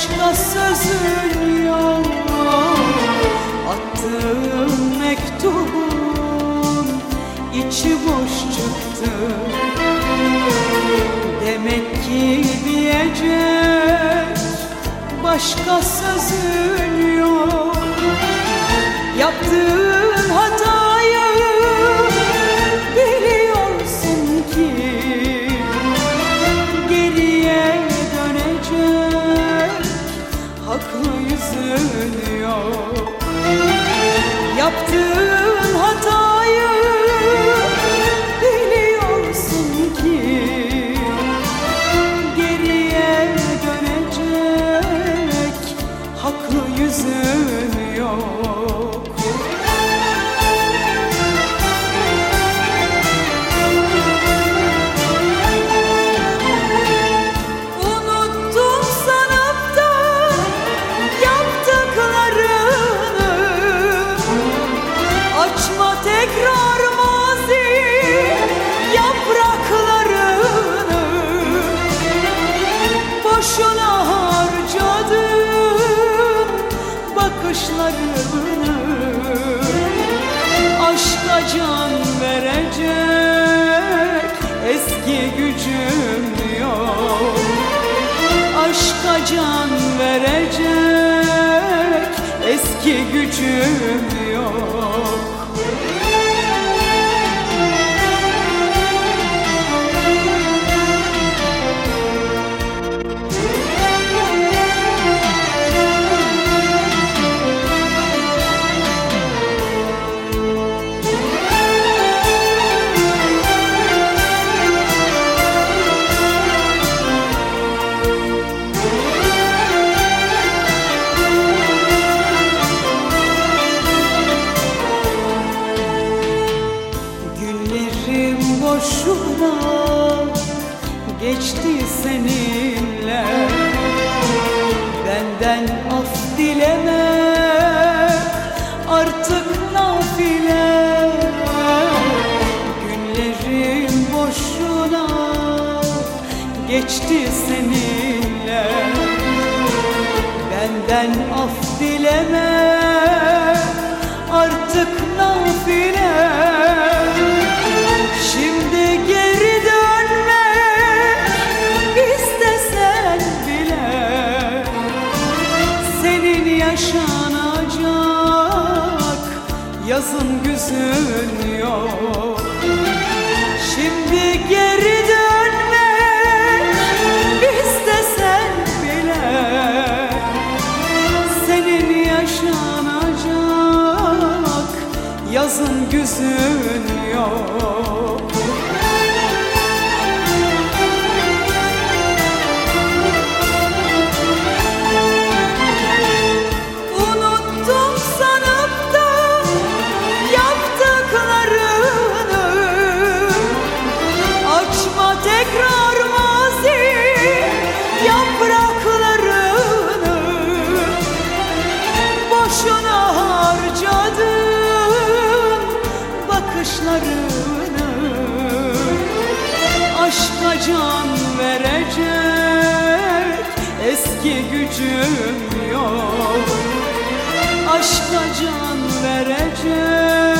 Başka sözün yok Attığım mektubun içi boş çıktı. Demek ki diyecek başka sözün yok. Yaptığın hatayı haklı yüzün yok. Yaptığın hatayı bakışlarını Aşka can verecek eski gücüm yok. Aşka can verecek eski gücüm boşuna geçti seninle. Benden af dileme artık nafile. Günlerim boşuna geçti seninle. Benden af dileme artık yazın güzün yok bakışlarını Aşka can verecek eski gücüm yok. Aşka can verecek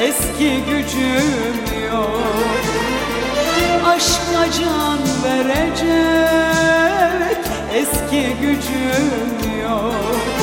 eski gücüm yok. Aşka can verecek eski gücüm yok